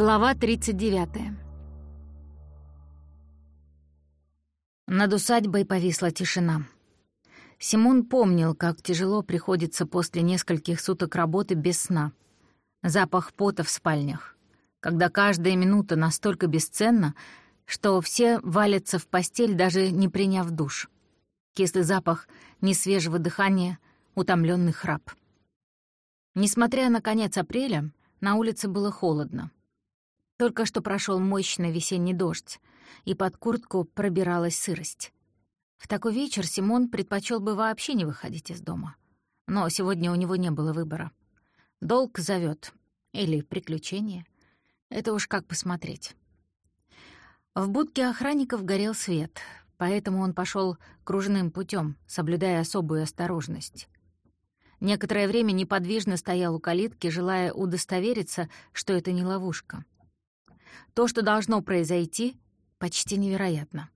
Глава 39. Над усадьбой повисла тишина. Симон помнил, как тяжело приходится после нескольких суток работы без сна. Запах пота в спальнях, когда каждая минута настолько бесценна, что все валятся в постель, даже не приняв душ. Кислый запах несвежего дыхания, утомленный храп. Несмотря на конец апреля, на улице было холодно. Только что прошел мощный весенний дождь, и под куртку пробиралась сырость. В такой вечер Симон предпочел бы вообще не выходить из дома. Но сегодня у него не было выбора. Долг зовет Или приключение. Это уж как посмотреть. В будке охранников горел свет, поэтому он пошел кружным путем, соблюдая особую осторожность. Некоторое время неподвижно стоял у калитки, желая удостовериться, что это не ловушка. То, что должно произойти, почти невероятно.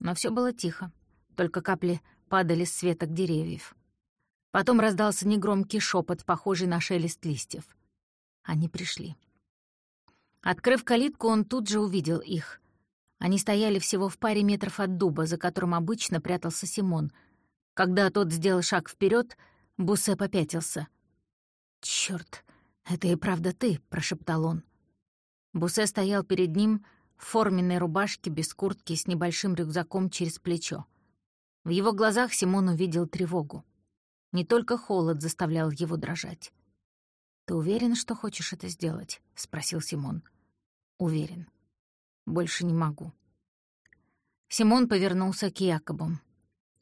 Но все было тихо, только капли падали с веток деревьев. Потом раздался негромкий шепот, похожий на шелест листьев. Они пришли. Открыв калитку, он тут же увидел их. Они стояли всего в паре метров от дуба, за которым обычно прятался Симон. Когда тот сделал шаг вперед, Бусе попятился. «Чёрт, это и правда ты», — прошептал он. Бусе стоял перед ним в форменной рубашке без куртки с небольшим рюкзаком через плечо. В его глазах Симон увидел тревогу. Не только холод заставлял его дрожать. «Ты уверен, что хочешь это сделать?» — спросил Симон. «Уверен. Больше не могу». Симон повернулся к Якобу.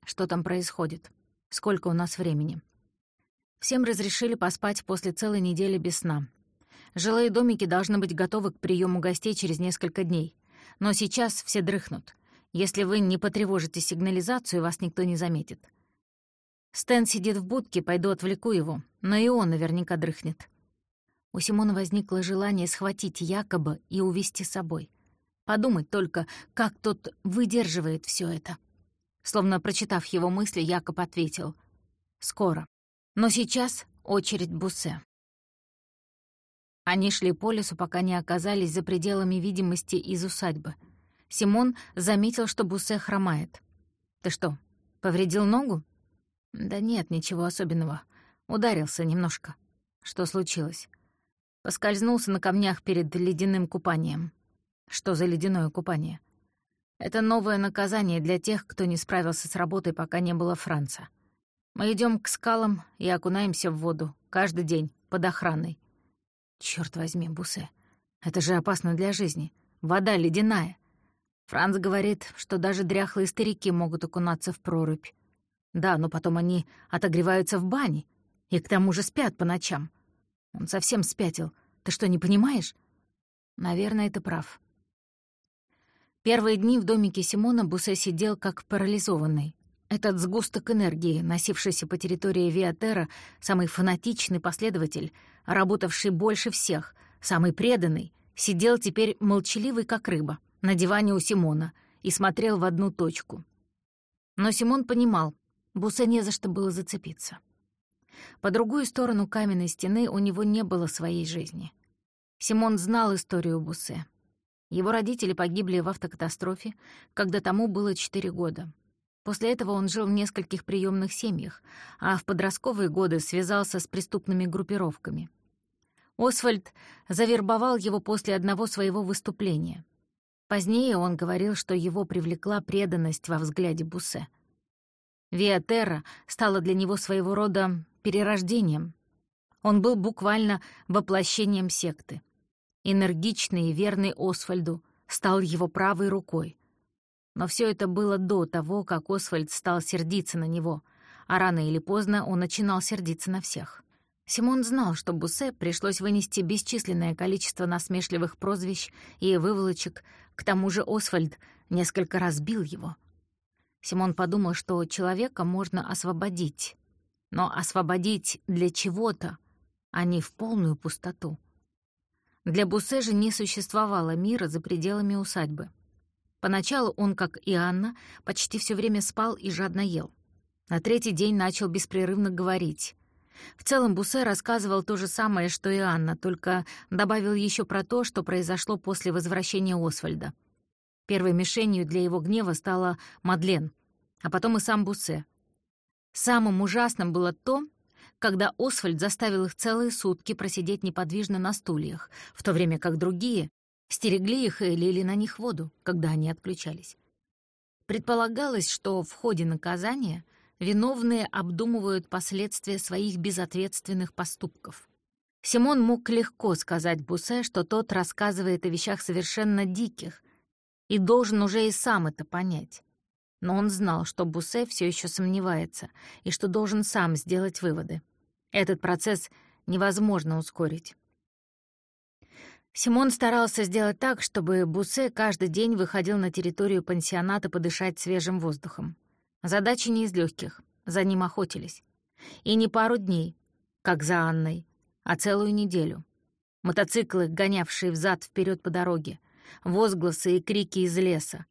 «Что там происходит? Сколько у нас времени?» Всем разрешили поспать после целой недели без сна. Жилые домики должны быть готовы к приему гостей через несколько дней. Но сейчас все дрыхнут. Если вы не потревожите сигнализацию, вас никто не заметит. Стэн сидит в будке, пойду отвлеку его, но и он наверняка дрыхнет. У Симона возникло желание схватить Якоба и увести с собой. Подумать только, как тот выдерживает все это. Словно прочитав его мысли, Якоб ответил «Скоро». Но сейчас очередь Бусе. Они шли по лесу, пока не оказались за пределами видимости из усадьбы. Симон заметил, что Бусе хромает. «Ты что, повредил ногу?» «Да нет, ничего особенного. Ударился немножко. Что случилось?» Поскользнулся на камнях перед ледяным купанием. «Что за ледяное купание?» «Это новое наказание для тех, кто не справился с работой, пока не было Франца. Мы идем к скалам и окунаемся в воду каждый день под охраной. Черт возьми, Бусе, это же опасно для жизни. Вода ледяная. Франц говорит, что даже дряхлые старики могут окунаться в прорубь. Да, но потом они отогреваются в бане и к тому же спят по ночам. Он совсем спятил. Ты что, не понимаешь? Наверное, ты прав. Первые дни в домике Симона Бусе сидел как парализованный. Этот сгусток энергии, носившийся по территории Виатера, самый фанатичный последователь, работавший больше всех, самый преданный, сидел теперь молчаливый, как рыба, на диване у Симона и смотрел в одну точку. Но Симон понимал, Бусе не за что было зацепиться. По другую сторону каменной стены у него не было своей жизни. Симон знал историю Бусе. Его родители погибли в автокатастрофе, когда тому было четыре года — После этого он жил в нескольких приемных семьях, а в подростковые годы связался с преступными группировками. Освальд завербовал его после одного своего выступления. Позднее он говорил, что его привлекла преданность во взгляде Бусе. Виатерра стала для него своего рода перерождением. Он был буквально воплощением секты. Энергичный и верный Освальду стал его правой рукой — но все это было до того, как Освальд стал сердиться на него, а рано или поздно он начинал сердиться на всех. Симон знал, что Бусе пришлось вынести бесчисленное количество насмешливых прозвищ и выволочек, к тому же Освальд несколько раз бил его. Симон подумал, что человека можно освободить, но освободить для чего-то, а не в полную пустоту. Для Бусе же не существовало мира за пределами усадьбы. Поначалу он, как и Анна, почти все время спал и жадно ел. На третий день начал беспрерывно говорить. В целом Бусе рассказывал то же самое, что и Анна, только добавил еще про то, что произошло после возвращения Освальда. Первой мишенью для его гнева стала Мадлен, а потом и сам Бусе. Самым ужасным было то, когда Освальд заставил их целые сутки просидеть неподвижно на стульях, в то время как другие стерегли их и лили на них воду, когда они отключались. Предполагалось, что в ходе наказания виновные обдумывают последствия своих безответственных поступков. Симон мог легко сказать Бусе, что тот рассказывает о вещах совершенно диких, и должен уже и сам это понять. Но он знал, что Бусе все еще сомневается и что должен сам сделать выводы. Этот процесс невозможно ускорить. Симон старался сделать так, чтобы Бусе каждый день выходил на территорию пансионата подышать свежим воздухом. Задача не из легких, за ним охотились. И не пару дней, как за Анной, а целую неделю. Мотоциклы, гонявшие взад вперед по дороге, возгласы и крики из леса,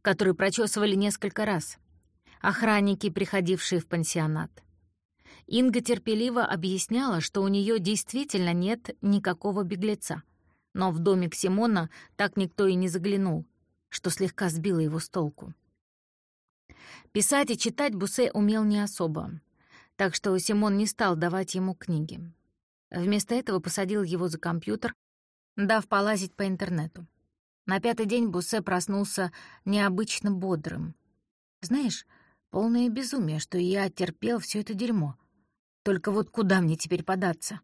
которые прочесывали несколько раз, охранники, приходившие в пансионат. Инга терпеливо объясняла, что у нее действительно нет никакого беглеца, но в домик Симона так никто и не заглянул, что слегка сбило его с толку. Писать и читать Бусе умел не особо, так что Симон не стал давать ему книги. Вместо этого посадил его за компьютер, дав полазить по интернету. На пятый день Бусе проснулся необычно бодрым. «Знаешь, полное безумие, что я терпел все это дерьмо. Только вот куда мне теперь податься?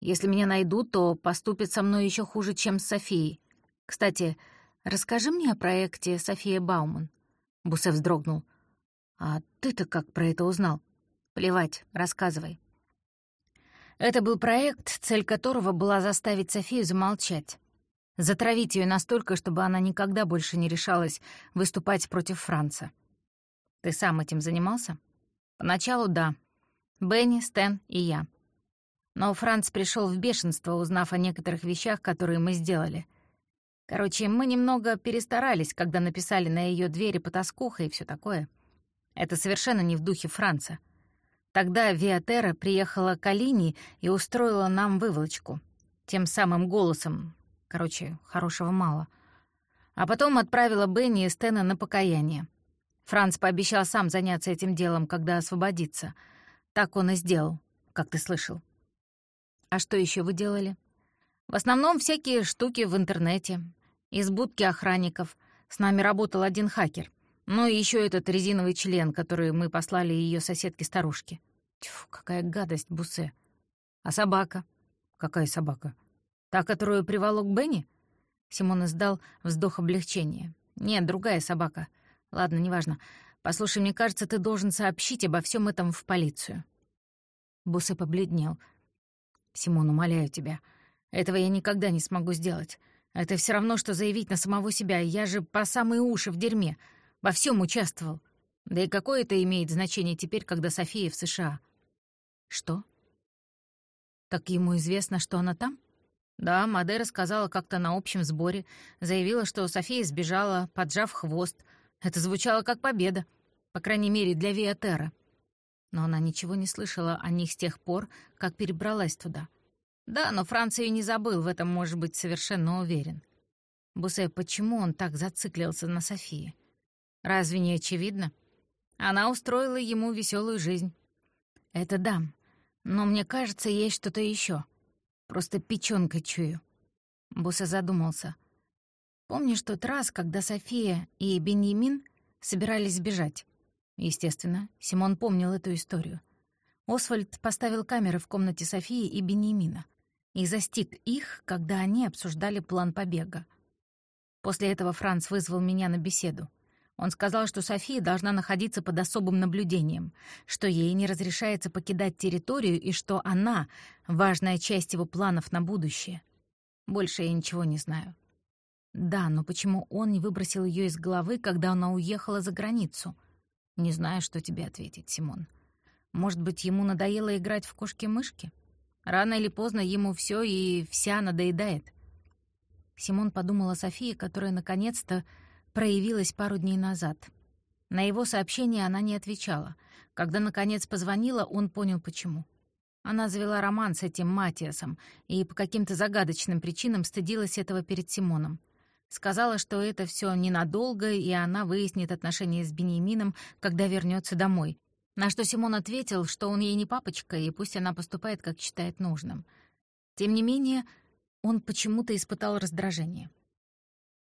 Если меня найдут, то поступят со мной еще хуже, чем с Софией. Кстати, расскажи мне о проекте София Бауман». Бусе вздрогнул. «А ты-то как про это узнал?» «Плевать, рассказывай». Это был проект, цель которого была заставить Софию замолчать. Затравить ее настолько, чтобы она никогда больше не решалась выступать против Франца. Ты сам этим занимался? Поначалу да. Бенни, Стэн и я. Но Франц пришел в бешенство, узнав о некоторых вещах, которые мы сделали. Короче, мы немного перестарались, когда написали на ее двери потаскуха и все такое. Это совершенно не в духе Франца. Тогда Виатера приехала к Алине и устроила нам выволочку. Тем самым голосом, Короче, хорошего мало. А потом отправила Бенни и Стэна на покаяние. Франц пообещал сам заняться этим делом, когда освободится. Так он и сделал, как ты слышал. А что еще вы делали? В основном всякие штуки в интернете. Из будки охранников. С нами работал один хакер. Ну и еще этот резиновый член, который мы послали ее соседке-старушке. Тьфу, какая гадость, Бусе. А собака? Какая собака? «Та, которую приволок Бенни?» Симон издал вздох облегчения. «Нет, другая собака. Ладно, неважно. Послушай, мне кажется, ты должен сообщить обо всем этом в полицию». Бусы побледнел. «Симон, умоляю тебя. Этого я никогда не смогу сделать. Это все равно, что заявить на самого себя. Я же по самые уши в дерьме. Во всем участвовал. Да и какое это имеет значение теперь, когда София в США?» «Что?» «Так ему известно, что она там?» Да, Мадера сказала как-то на общем сборе, заявила, что София сбежала, поджав хвост. Это звучало как победа, по крайней мере, для Виатера. Но она ничего не слышала о них с тех пор, как перебралась туда. Да, но Францию не забыл, в этом может быть совершенно уверен. Бусе, почему он так зациклился на Софии? Разве не очевидно? Она устроила ему веселую жизнь. Это да, но мне кажется, есть что-то еще. Просто печёнкой чую». Буса задумался. «Помнишь тот раз, когда София и Беньямин собирались сбежать?» Естественно, Симон помнил эту историю. Освальд поставил камеры в комнате Софии и Беньямина и застиг их, когда они обсуждали план побега. После этого Франц вызвал меня на беседу. Он сказал, что София должна находиться под особым наблюдением, что ей не разрешается покидать территорию и что она — важная часть его планов на будущее. Больше я ничего не знаю. Да, но почему он не выбросил ее из головы, когда она уехала за границу? Не знаю, что тебе ответить, Симон. Может быть, ему надоело играть в кошки-мышки? Рано или поздно ему все и вся надоедает. Симон подумал о Софии, которая наконец-то проявилась пару дней назад. На его сообщение она не отвечала. Когда, наконец, позвонила, он понял, почему. Она завела роман с этим Матиасом и по каким-то загадочным причинам стыдилась этого перед Симоном. Сказала, что это все ненадолго, и она выяснит отношения с Беньямином, когда вернется домой. На что Симон ответил, что он ей не папочка, и пусть она поступает, как считает нужным. Тем не менее, он почему-то испытал раздражение.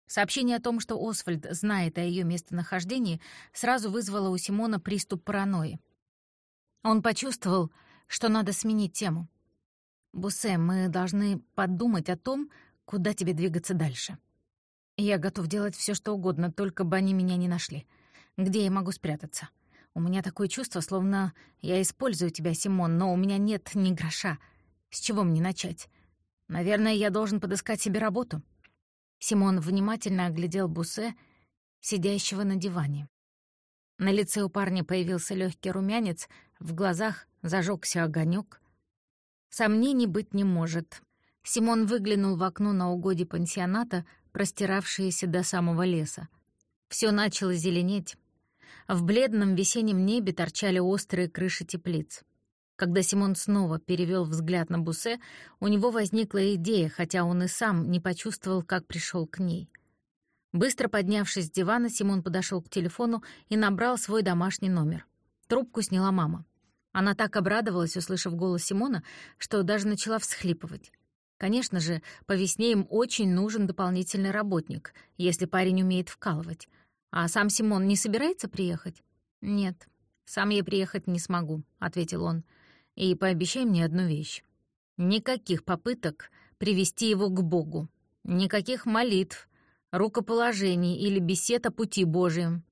Сообщение о том, что Освальд знает о ее местонахождении, сразу вызвало у Симона приступ паранойи. Он почувствовал, что надо сменить тему. «Бусе, мы должны подумать о том, куда тебе двигаться дальше. Я готов делать все, что угодно, только бы они меня не нашли. Где я могу спрятаться? У меня такое чувство, словно я использую тебя, Симон, но у меня нет ни гроша. С чего мне начать? Наверное, я должен подыскать себе работу». Симон внимательно оглядел Бусе, сидящего на диване. На лице у парня появился легкий румянец, в глазах зажегся огонек. Сомнений быть не может. Симон выглянул в окно на угоде пансионата, простиравшееся до самого леса. Все начало зеленеть. В бледном весеннем небе торчали острые крыши теплиц. Когда Симон снова перевел взгляд на Бусе, у него возникла идея, хотя он и сам не почувствовал, как пришел к ней. Быстро поднявшись с дивана, Симон подошел к телефону и набрал свой домашний номер. Трубку сняла мама. Она так обрадовалась, услышав голос Симона, что даже начала всхлипывать. Конечно же, по весне им очень нужен дополнительный работник, если парень умеет вкалывать. А сам Симон не собирается приехать? Нет, сам я приехать не смогу, — ответил он. И пообещай мне одну вещь. Никаких попыток привести его к Богу. Никаких молитв, рукоположений или бесед о пути Божьем.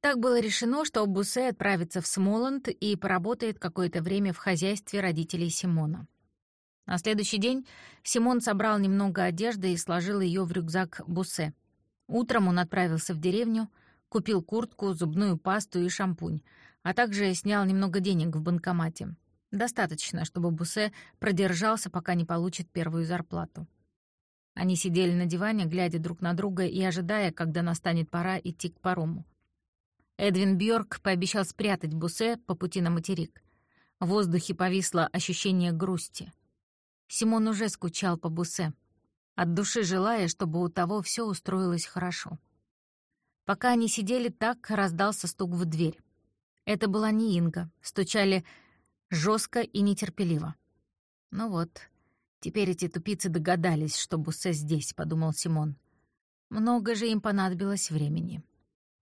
Так было решено, что Бусе отправится в Смоланд и поработает какое-то время в хозяйстве родителей Симона. На следующий день Симон собрал немного одежды и сложил ее в рюкзак Бусе. Утром он отправился в деревню, купил куртку, зубную пасту и шампунь, а также снял немного денег в банкомате. Достаточно, чтобы Бусе продержался, пока не получит первую зарплату. Они сидели на диване, глядя друг на друга и ожидая, когда настанет пора идти к парому. Эдвин Бьорк пообещал спрятать Бусе по пути на материк. В воздухе повисло ощущение грусти. Симон уже скучал по Бусе, от души желая, чтобы у того все устроилось хорошо. Пока они сидели так, раздался стук в дверь. Это была не Инга, стучали жестко и нетерпеливо. «Ну вот, теперь эти тупицы догадались, что Буссе здесь», — подумал Симон. «Много же им понадобилось времени».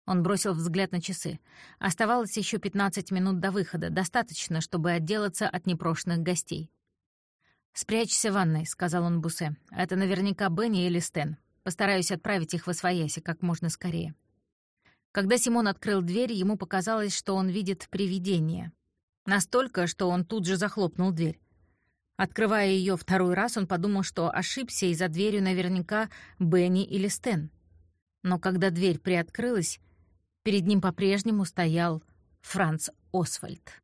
Он бросил взгляд на часы. Оставалось еще 15 минут до выхода, достаточно, чтобы отделаться от непрошенных гостей. «Спрячься в ванной», — сказал он Бусе. «Это наверняка Бенни или Стэн. Постараюсь отправить их в Освояси как можно скорее». Когда Симон открыл дверь, ему показалось, что он видит привидение. Настолько, что он тут же захлопнул дверь. Открывая ее второй раз, он подумал, что ошибся, и за дверью наверняка Бенни или Стэн. Но когда дверь приоткрылась, перед ним по-прежнему стоял Франц Освальд.